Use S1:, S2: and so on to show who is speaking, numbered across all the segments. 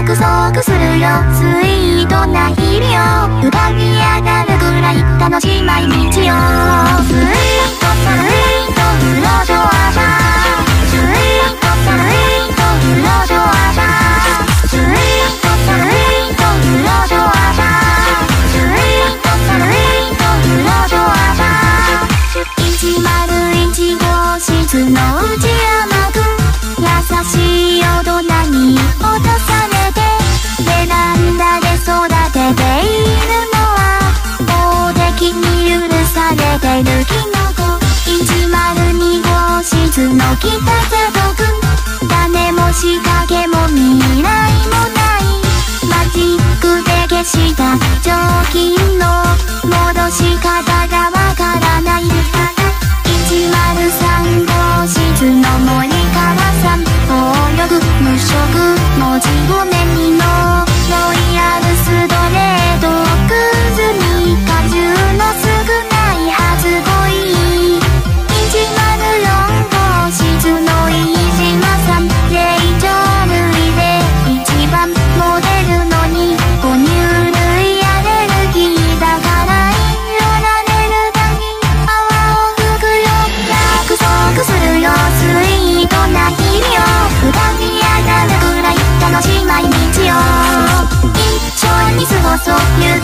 S1: 約束するよ。スイートな日々を。浮か上がるくらい楽しい毎日を。けど種も仕掛けも未来もない。マジックで消した蒸気 So. music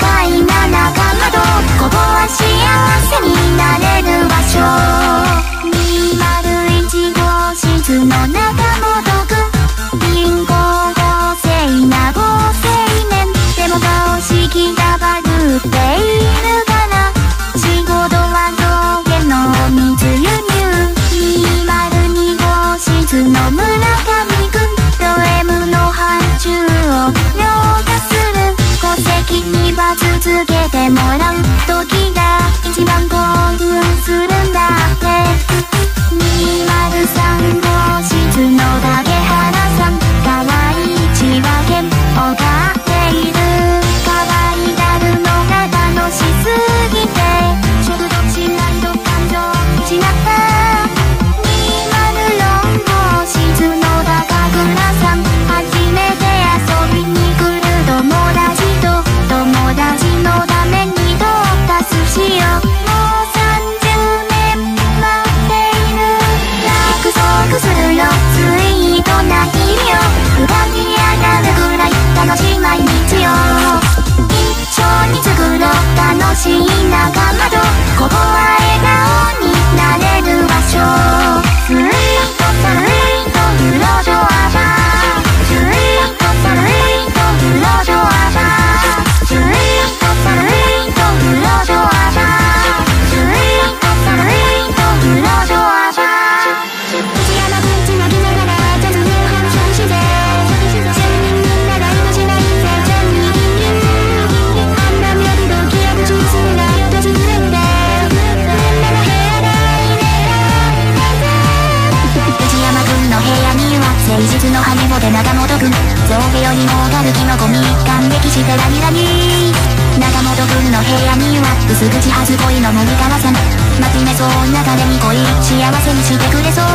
S1: 背中もくん象牙よりもがるキノコに感激してラニラニ中本くんの部屋には薄口はず恋の森川さん真面目そうな誰に恋幸せにしてくれそう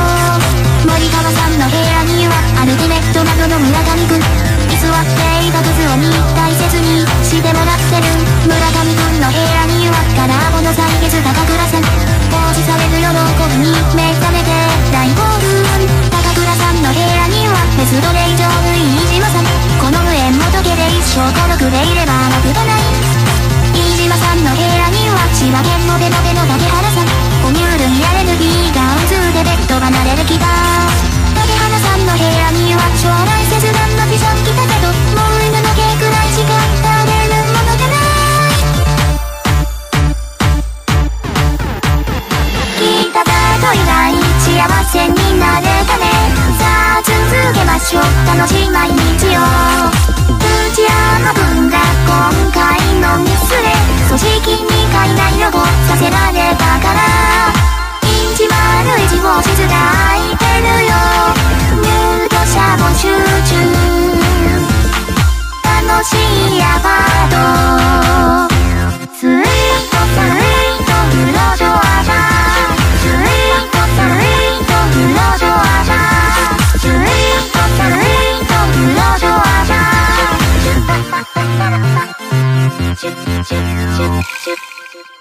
S1: 森川さんの部屋にはアルティメットなどの村上くん居座っていた靴をに大切にしてもらってる村上くんの部屋にはカラーボ Tornado シュッシュッュッ